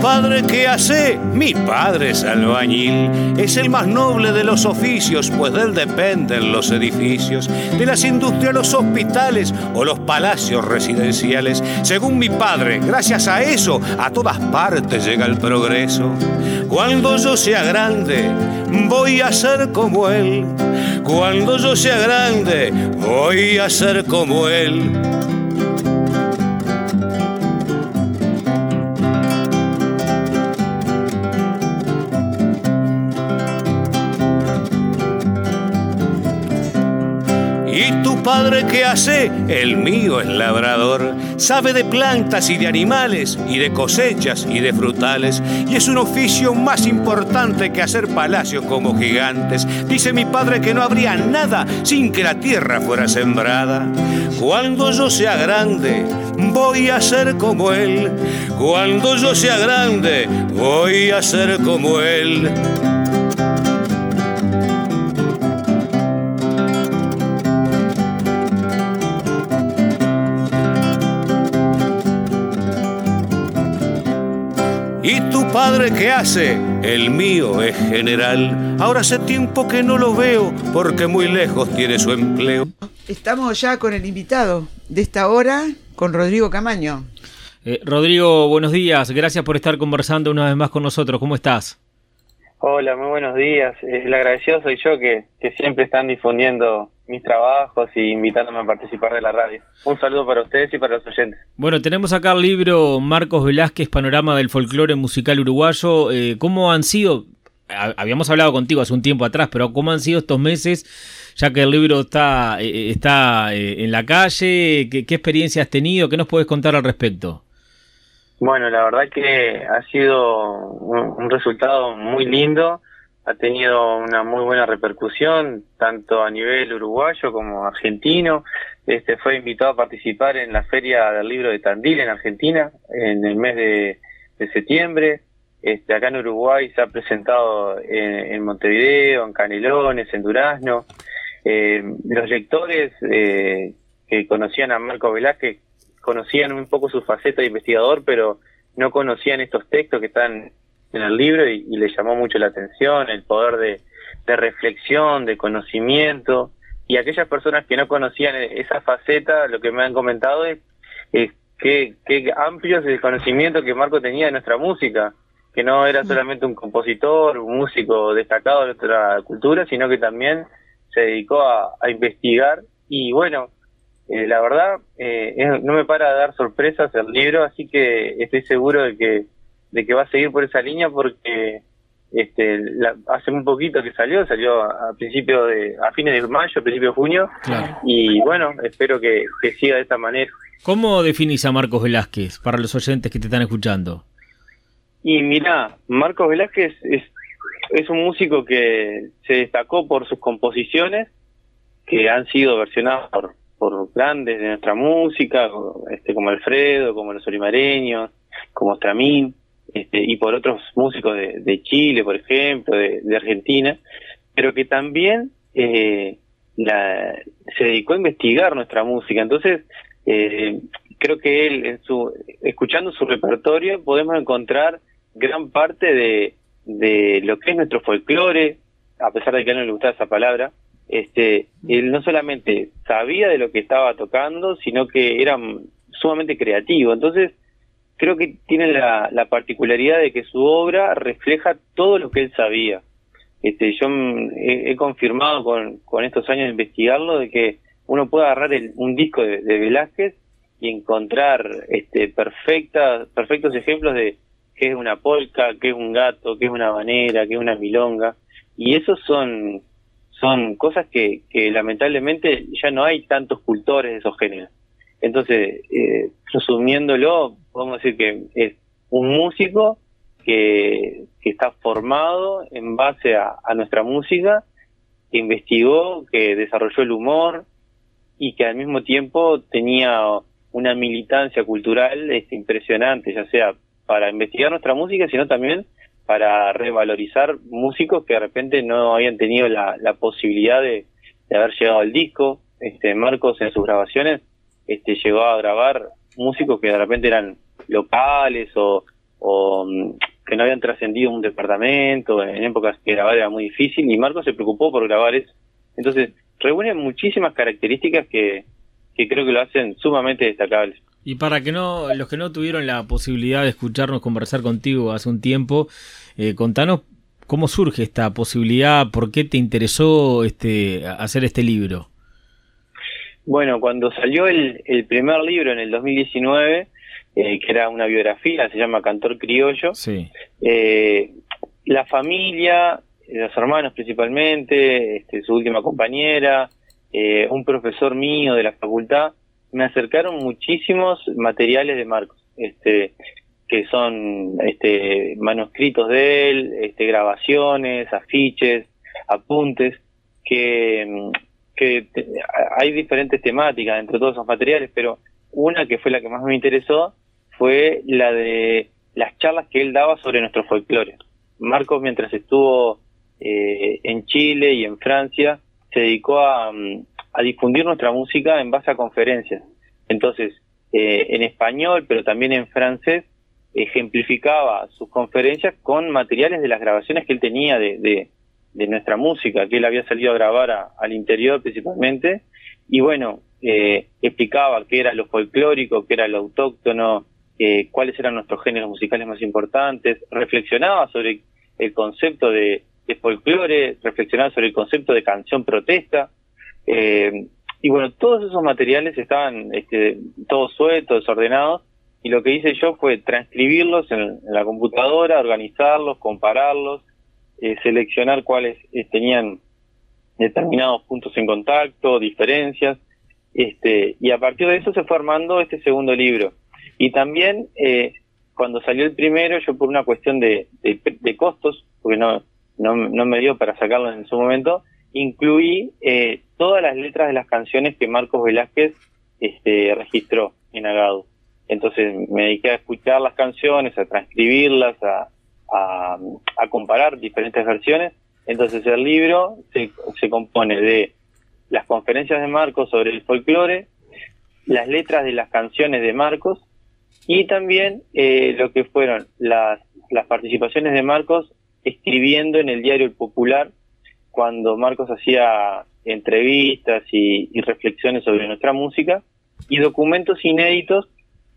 padre qué hace? Mi padre es albañil, es el más noble de los oficios, pues de él dependen los edificios, de las industrias, los hospitales o los palacios residenciales. Según mi padre, gracias a eso, a todas partes llega el progreso. Cuando yo sea grande, voy a ser como él. Cuando yo sea grande, voy a ser como él. Padre que hace, el mío es labrador. Sabe de plantas y de animales, y de cosechas y de frutales, y es un oficio más importante que hacer palacios como gigantes. Dice mi padre que no habría nada sin que la tierra fuera sembrada. Cuando yo sea grande, voy a ser como él. Cuando yo sea grande, voy a ser como él. Padre que hace, el mío es general. Ahora hace tiempo que no lo veo porque muy lejos tiene su empleo. Estamos ya con el invitado de esta hora, con Rodrigo Camaño. Eh, Rodrigo, buenos días. Gracias por estar conversando una vez más con nosotros. ¿Cómo estás? Hola, muy buenos días. El agradecido soy yo que, que siempre están difundiendo mis trabajos y invitándome a participar de la radio. Un saludo para ustedes y para los oyentes. Bueno, tenemos acá el libro Marcos Velázquez, Panorama del Folclore Musical Uruguayo. Eh, ¿Cómo han sido? Habíamos hablado contigo hace un tiempo atrás, pero ¿cómo han sido estos meses? Ya que el libro está, eh, está eh, en la calle, ¿qué, ¿qué experiencia has tenido? ¿Qué nos puedes contar al respecto? Bueno, la verdad que ha sido un resultado muy lindo ha tenido una muy buena repercusión, tanto a nivel uruguayo como argentino. Este fue invitado a participar en la Feria del Libro de Tandil en Argentina en el mes de, septiembre. Este, acá en Uruguay se ha presentado en, Montevideo, en Canelones, en Durazno. Eh, los lectores eh, que conocían a Marco Velázquez conocían un poco su faceta de investigador, pero no conocían estos textos que están en el libro y, le llamó mucho la atención el poder de, reflexión, de conocimiento. Y aquellas personas que no conocían esa faceta, lo que me han comentado es, es que, amplio es el conocimiento que Marco tenía de nuestra música, que no era solamente un compositor, un músico destacado de nuestra cultura, sino que también se dedicó a, investigar. Y bueno, eh, la verdad, eh, no me para de dar sorpresas el libro, así que estoy seguro de que de que va a seguir por esa línea porque este hace muy poquito que salió, salió a principio de a fines de mayo, a principio de junio y bueno, espero que, siga de esta manera. ¿Cómo definís a Marcos Velázquez para los oyentes que te están escuchando? Y mira, Marcos Velázquez es, es un músico que se destacó por sus composiciones que han sido versionadas por, por grandes de nuestra música, este, como Alfredo, como los Olimareños, como Stramín este, y por otros músicos de, Chile, por ejemplo, de, Argentina, pero que también eh, se dedicó a investigar nuestra música. Entonces, eh, creo que él, en su, escuchando su repertorio, podemos encontrar gran parte de, de lo que es nuestro folclore, a pesar de que a él no le gustaba esa palabra, este, él no solamente sabía de lo que estaba tocando, sino que era sumamente creativo. Entonces, creo que tiene la, particularidad de que su obra refleja todo lo que él sabía. Este, yo he, confirmado con, estos años de investigarlo de que uno puede agarrar un disco de, Velázquez y encontrar este, perfecta, perfectos ejemplos de qué es una polca, qué es un gato, qué es una banera, qué es una milonga. Y esos son, son cosas que lamentablemente ya no hay tantos cultores de esos géneros. Entonces, eh, resumiéndolo, podemos decir que es un músico que, que está formado en base a, nuestra música, que investigó, que desarrolló el humor y que al mismo tiempo tenía una militancia cultural este, impresionante, ya sea para investigar nuestra música, sino también para revalorizar músicos que de repente no habían tenido la, posibilidad de, de, haber llegado al disco. Este, Marcos en sus grabaciones este, llegó a grabar músicos que de repente eran locales o, mm, que no habían trascendido un departamento, en épocas que grabar era muy difícil, y Marcos se preocupó por grabar eso. Entonces, reúne muchísimas características que, creo que lo hacen sumamente destacables. Y para que no los que no tuvieron la posibilidad de escucharnos conversar contigo hace un tiempo, eh, contanos cómo surge esta posibilidad, por qué te interesó este hacer este libro. Bueno, cuando salió el, el primer libro en el 2019, eh, que era una biografía, se llama Cantor Criollo, Sí. eh, la familia, los hermanos principalmente, este, su última compañera, eh, un profesor mío de la facultad, me acercaron muchísimos materiales de Marcos, este, que son este, manuscritos de él, este, grabaciones, afiches, apuntes, que, mm, que hay diferentes temáticas entre todos esos materiales, pero una que fue la que más me interesó fue la de las charlas que él daba sobre nuestro folclore. Marcos, mientras estuvo eh, en Chile y en Francia, se dedicó a, mm, difundir nuestra música en base a conferencias. Entonces, eh, en español, pero también en francés, ejemplificaba sus conferencias con materiales de las grabaciones que él tenía de, de nuestra música, que él había salido a grabar a- al interior principalmente, y bueno, eh, explicaba qué era lo folclórico, qué era lo autóctono, eh, cuáles eran nuestros géneros musicales más importantes, reflexionaba sobre el concepto de, folclore, reflexionaba sobre el concepto de canción protesta, eh, y bueno, todos esos materiales estaban este, todos sueltos, desordenados, y lo que hice yo fue transcribirlos en la computadora, organizarlos, compararlos, eh, seleccionar cuáles eh, tenían determinados puntos en contacto, diferencias, este, y a partir de eso se fue armando este segundo libro. Y también, eh, cuando salió el primero, yo por una cuestión de, de, de costos, porque no, no, no me dio para sacarlo en su momento, incluí eh, todas las letras de las canciones que Marcos Velázquez este, registró en Agado. Entonces me dediqué a escuchar las canciones, a transcribirlas, a, a, comparar diferentes versiones. Entonces el libro se, se compone de las conferencias de Marcos sobre el folclore, las letras de las canciones de Marcos y también eh, lo que fueron las, las participaciones de Marcos escribiendo en el diario El Popular cuando Marcos hacía entrevistas y reflexiones sobre nuestra música y documentos inéditos,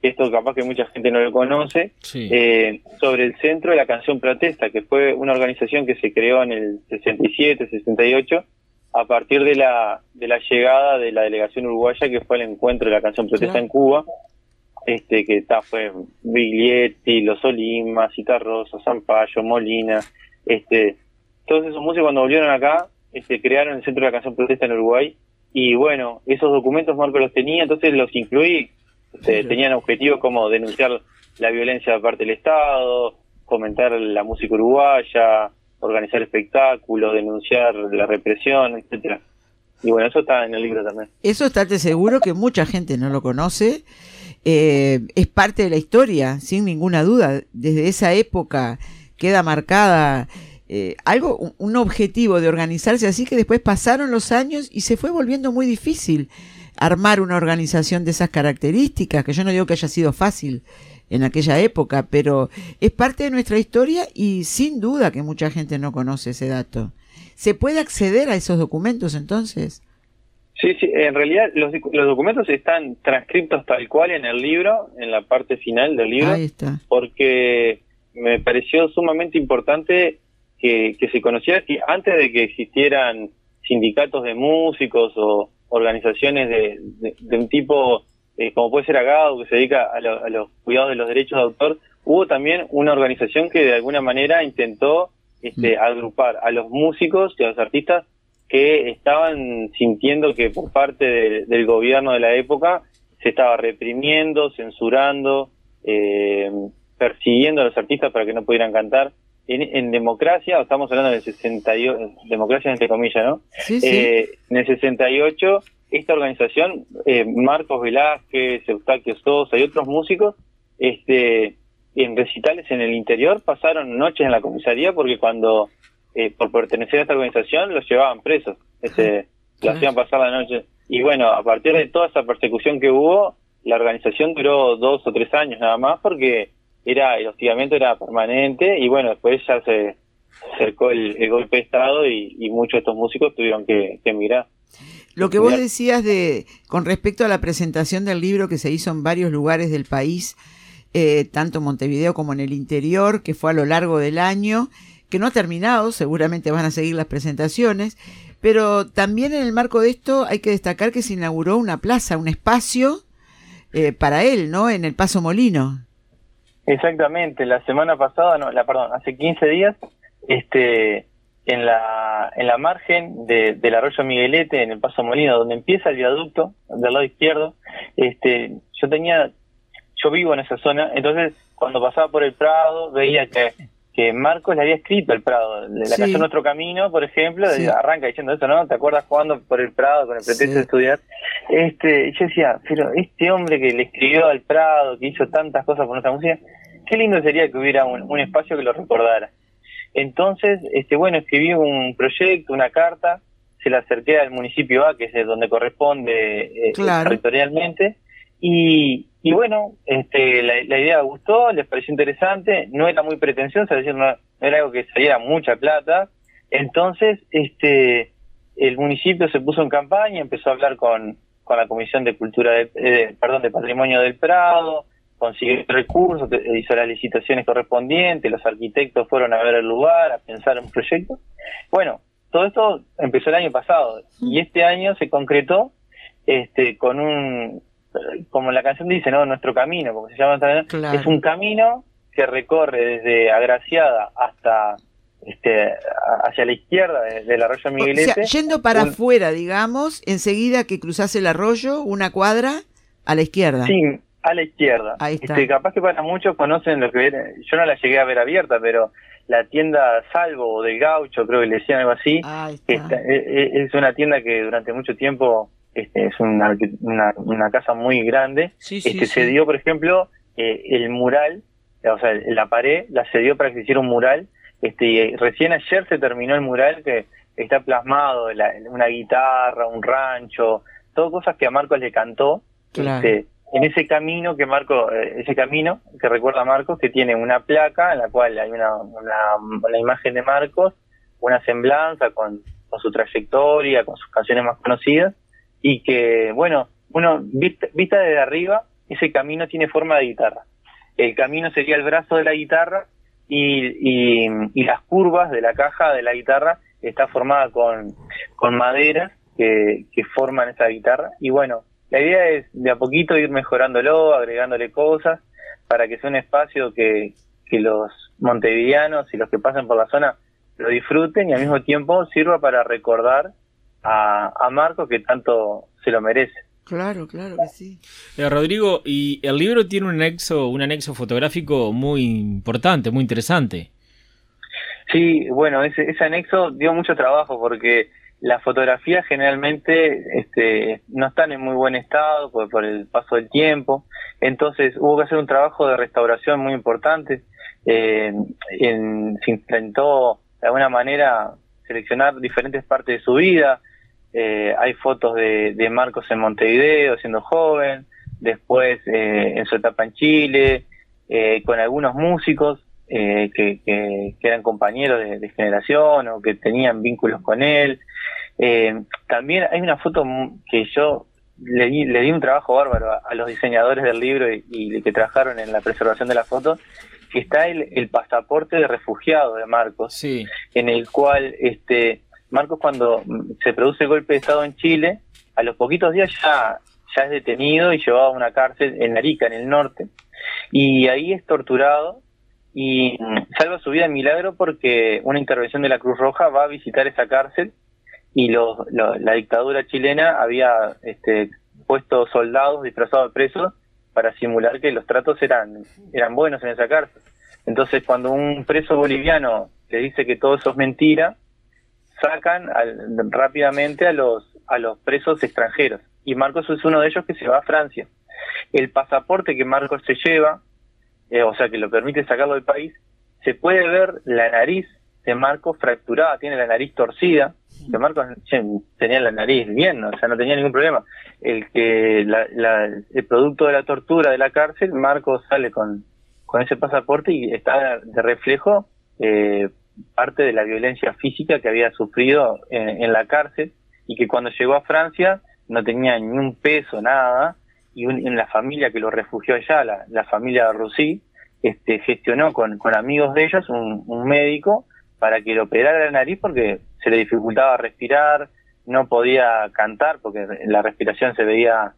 esto capaz que mucha gente no lo conoce, Sí. eh, sobre el Centro de la Canción Protesta, que fue una organización que se creó en el 67, 68, a partir de la, de la llegada de la delegación uruguaya, que fue el encuentro de la Canción Protesta Claro. en Cuba, este que está fue Biglietti, Los Olimas, Citarrosa, Zampayo, Molina, este, todos esos músicos cuando volvieron acá, este, crearon el Centro de la Canción Protesta en Uruguay, y bueno, esos documentos Marco los tenía, entonces los incluí, este, tenían objetivos como denunciar la violencia de parte del Estado, comentar la música uruguaya, organizar espectáculos, denunciar la represión, etcétera. Y bueno, eso está en el libro también. Eso estate seguro que mucha gente no lo conoce. Eh, es parte de la historia, sin ninguna duda. Desde esa época queda marcada eh, algo, un objetivo de organizarse así que después pasaron los años y se fue volviendo muy difícil armar una organización de esas características, que yo no digo que haya sido fácil en aquella época, pero es parte de nuestra historia y sin duda que mucha gente no conoce ese dato. ¿Se puede acceder a esos documentos entonces? Sí, sí, en realidad los, docu- los documentos están transcritos tal cual en el libro, en la parte final del libro, Ahí está. porque me pareció sumamente importante que, que se conociera que antes de que existieran sindicatos de músicos o organizaciones de, de- de un tipo eh, como puede ser Agado, que se dedica a, lo- a los cuidados de los derechos de autor, hubo también una organización que de alguna manera intentó este, agrupar a los músicos y a los artistas que estaban sintiendo que por parte de- del gobierno de la época se estaba reprimiendo, censurando, eh, persiguiendo a los artistas para que no pudieran cantar. En, en democracia, estamos hablando del 68, democracia entre comillas, ¿no? Sí, sí. Eh, en el 68, esta organización, eh, Marcos Velázquez, Eustaquio Sosa y otros músicos, este, en recitales en el interior pasaron noches en la comisaría porque cuando, eh, por pertenecer a esta organización, los llevaban presos. Este, lo hacían pasar la noche. Y bueno, a partir de toda esa persecución que hubo, la organización duró dos o tres años nada más porque era el hostigamiento era permanente y bueno, después ya se acercó el, golpe de Estado y, muchos de estos músicos tuvieron que, emigrar. Lo que vos decías de con respecto a la presentación del libro que se hizo en varios lugares del país, eh, tanto en Montevideo como en el interior, que fue a lo largo del año, que no ha terminado, seguramente van a seguir las presentaciones, pero también en el marco de esto hay que destacar que se inauguró una plaza, un espacio eh, para él, ¿no? En el Paso Molino. Exactamente, la semana pasada, no, la perdón, hace 15 días, este, en la, en la margen de, del arroyo Miguelete, en el Paso Molino, donde empieza el viaducto, del lado izquierdo, este, yo tenía, yo vivo en esa zona, entonces cuando pasaba por el Prado veía que que Marcos le había escrito el Prado, la canción Nuestro Camino, por ejemplo, arranca diciendo eso, ¿no? ¿Te acuerdas jugando por el Prado con el pretexto de estudiar? Este, yo decía, pero este hombre que le escribió al Prado, que hizo tantas cosas por nuestra música, qué lindo sería que hubiera un, espacio que lo recordara. Entonces, este, bueno, escribí un proyecto, una carta, se la acerqué al municipio A, que es donde corresponde eh, territorialmente, y, y bueno, este, la, idea gustó, les pareció interesante, no era muy pretenciosa, es decir, no, era algo que saliera mucha plata. Entonces, este, el municipio se puso en campaña, empezó a hablar con, con la Comisión de Cultura, de, eh, perdón, de Patrimonio del Prado, consiguió recursos, hizo las licitaciones correspondientes, los arquitectos fueron a ver el lugar, a pensar en un proyecto. Bueno, todo esto empezó el año pasado y este año se concretó este, con un como la canción dice, ¿no? Nuestro camino, como se llama es un camino que recorre desde Agraciada hasta este hacia la izquierda del arroyo Miguelete. yendo para afuera, digamos, enseguida que cruzas el arroyo, una cuadra a la izquierda. Sí, a la izquierda. Ahí está. Este, capaz que para muchos conocen lo que yo no la llegué a ver abierta, pero la tienda Salvo del Gaucho, creo que le decían algo así, e, e, es una tienda que durante mucho tiempo este, es una, una, casa muy grande, este, se dio, por ejemplo, eh, el mural, o sea, la pared la cedió para que se hiciera un mural, este, y recién ayer se terminó el mural que está plasmado, una guitarra, un rancho, todo cosas que a Marcos le cantó, este, en ese camino que Marco, eh, ese camino que recuerda a Marcos, que tiene una placa en la cual hay una, una, imagen de Marcos, una semblanza con, con su trayectoria, con sus canciones más conocidas, y que, bueno, uno vista, desde arriba, ese camino tiene forma de guitarra. El camino sería el brazo de la guitarra y, y, las curvas de la caja de la guitarra está formada con, con que, que forman esa guitarra. Y bueno, la idea es de a poquito ir mejorándolo, agregándole cosas, para que sea un espacio que, que los montevideanos y los que pasen por la zona lo disfruten y al mismo tiempo sirva para recordar a, a Marco que tanto se lo merece. Claro, claro que sí. Eh, Rodrigo, y el libro tiene un anexo, un anexo fotográfico muy importante, muy interesante. Sí, bueno, ese, ese anexo dio mucho trabajo porque las fotografías generalmente este, no están en muy buen estado por, por, el paso del tiempo, entonces hubo que hacer un trabajo de restauración muy importante. Eh, se intentó de alguna manera seleccionar diferentes partes de su vida, eh, hay fotos de, Marcos en Montevideo siendo joven, después eh, en su etapa en Chile, eh, con algunos músicos que, eran compañeros de, generación o que tenían vínculos con él. también hay una foto que yo le di, le di un trabajo bárbaro a, los diseñadores del libro y, y, que trabajaron en la preservación de la foto, que está el, el pasaporte de refugiado de Marcos, sí. en el cual este Marcos cuando se produce el golpe de Estado en Chile, a los poquitos días ya, ya es detenido y llevado a una cárcel en Arica, en el norte. Y ahí es torturado y salva su vida en milagro porque una intervención de la Cruz Roja va a visitar esa cárcel y la dictadura chilena había este, puesto soldados disfrazados de presos para simular que los tratos eran, eran buenos en esa cárcel. Entonces cuando un preso boliviano le dice que todo eso es mentira, sacan rápidamente a los, a los presos extranjeros. Y Marcos es uno de ellos que se va a Francia. El pasaporte que Marcos se lleva, eh, o sea, que lo permite sacarlo del país, se puede ver la nariz de Marcos fracturada, tiene la nariz torcida, que Marcos tenía la nariz bien, o sea, no tenía ningún problema. El que el producto de la tortura de la cárcel, Marcos sale con, con ese pasaporte y está de reflejo eh, parte de la violencia física que había sufrido en, la cárcel y que cuando llegó a Francia no tenía ni un peso, nada, y en la familia que lo refugió allá, la, la familia Rossi, este, gestionó con, con amigos de ellos un, un médico para que le operara la nariz porque se le dificultaba respirar, no podía cantar porque la respiración se veía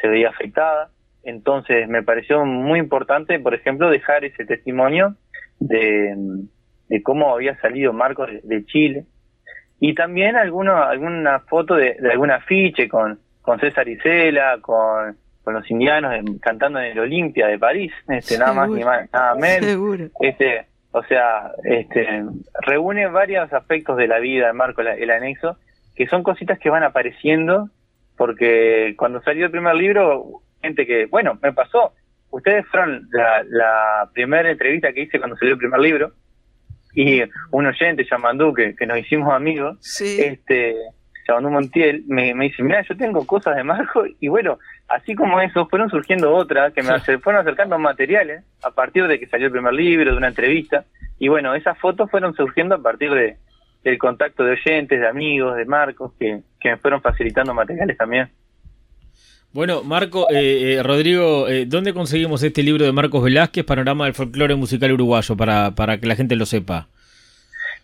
se veía afectada. Entonces me pareció muy importante, por ejemplo, dejar ese testimonio de, de cómo había salido Marcos de, Chile. Y también alguno, alguna foto de, de algún afiche con, con César Isela, con, con los indianos cantando en el Olimpia de París, este, nada más ni más, nada menos. Este, o sea, este, reúne varios aspectos de la vida de Marco el anexo, que son cositas que van apareciendo, porque cuando salió el primer libro, gente que, bueno, me pasó, ustedes fueron la, primera entrevista que hice cuando salió el primer libro, y un oyente, llamando que, que nos hicimos amigos, este Yamandú Montiel, me, me dice, mira, yo tengo cosas de Marco, y bueno, así como eso, fueron surgiendo otras que me fueron acercando materiales a partir de que salió el primer libro, de una entrevista. Y bueno, esas fotos fueron surgiendo a partir de, del contacto de oyentes, de amigos, de Marcos, que, me fueron facilitando materiales también. Bueno, Marco, eh, eh, Rodrigo, eh, ¿dónde conseguimos este libro de Marcos Velázquez, Panorama del Folclore Musical Uruguayo, para, para que la gente lo sepa?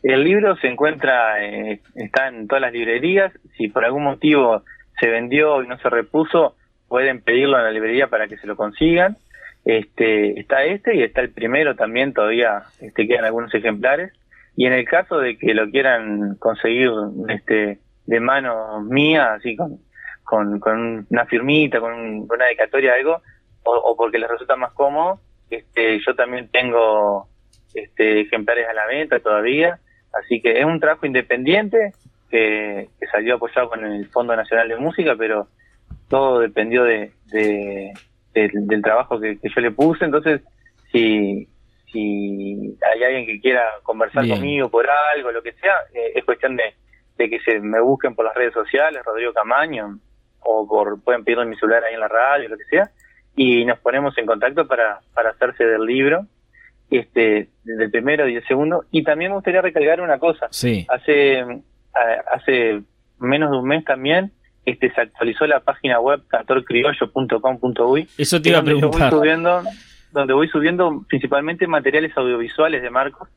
El libro se encuentra, está en todas las librerías. Si por algún motivo se vendió y no se repuso, pueden pedirlo en la librería para que se lo consigan. Este, está este y está el primero también, todavía este, quedan algunos ejemplares. Y en el caso de que lo quieran conseguir este, de mano mía, así con, con, una firmita, con, una dedicatoria, algo, o, porque les resulta más cómodo, este, yo también tengo este, ejemplares a la venta todavía. Así que es un trabajo independiente que, que salió apoyado con el Fondo Nacional de Música, pero todo dependió de, del trabajo que, yo le puse, entonces si, si hay alguien que quiera conversar conmigo por algo, lo que sea, eh, es cuestión de, de que se me busquen por las redes sociales, Rodrigo Camaño, o por pueden pedirme mi celular ahí en la radio, lo que sea, y nos ponemos en contacto para, para hacerse del libro, este, del primero y el segundo, y también me gustaría recalcar una cosa, sí. hace, hace menos de un mes también este se actualizó la página web cantorcriollo.com.uy. Eso te iba a preguntar. Voy subiendo, donde voy subiendo principalmente materiales audiovisuales de Marcos,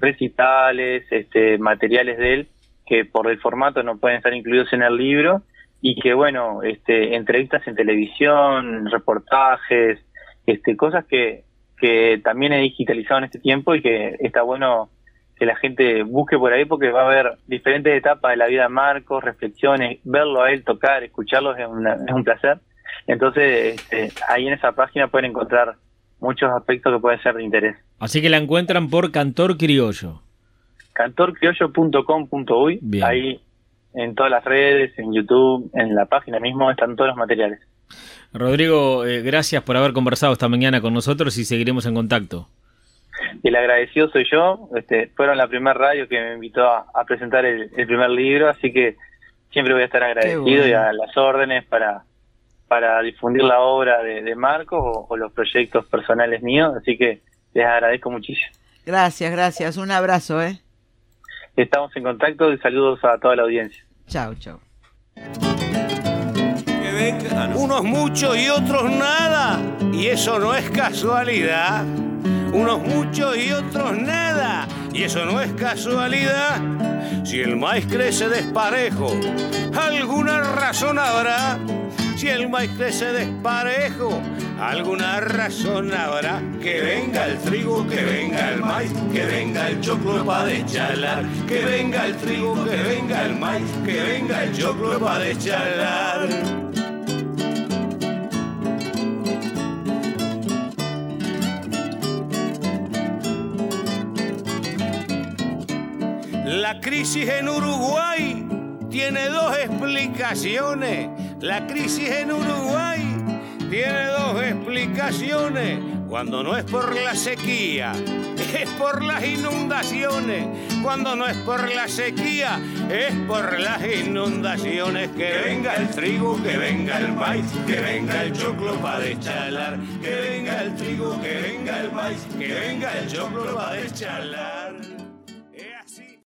recitales, este, materiales de él que por el formato no pueden estar incluidos en el libro y que bueno, este, entrevistas en televisión, reportajes, este, cosas que, que también he digitalizado en este tiempo y que está bueno que la gente busque por ahí porque va a haber diferentes etapas de la vida de Marcos, reflexiones, verlo a él tocar, escucharlo es, es un placer. Entonces, este, ahí en esa página pueden encontrar muchos aspectos que pueden ser de interés. Así que la encuentran por Cantor Criollo. Cantorcriollo.com.uy, ahí en todas las redes, en YouTube, en la página mismo están todos los materiales. Rodrigo, eh, gracias por haber conversado esta mañana con nosotros y seguiremos en contacto el agradecido soy yo. Este, fueron la primera radio que me invitó a, presentar el, primer libro, así que siempre voy a estar agradecido y a las órdenes para, para difundir la obra de, Marcos o, los proyectos personales míos, así que les agradezco muchísimo. Gracias, gracias. Un abrazo, ¿eh? Estamos en contacto y saludos a toda la audiencia. Chao, chao. Unos muchos y otros nada, y eso no es casualidad unos muchos y otros nada. Y eso no es casualidad. Si el maíz crece desparejo, alguna razón habrá. Si el maíz crece desparejo, alguna razón habrá. Que venga el trigo, que venga el maíz, que venga el choclo para deschalar. Que venga el trigo, que venga el maíz, que venga el choclo para deschalar. La crisis en Uruguay tiene dos explicaciones. La crisis en Uruguay tiene dos explicaciones. Cuando no es por la sequía, es por las inundaciones. cuando no es por la sequía, es por las inundaciones. Que venga el trigo, que venga el maíz, que venga el choclo para deschalar. Que venga el trigo, que venga el maíz, que venga el choclo para deschalar.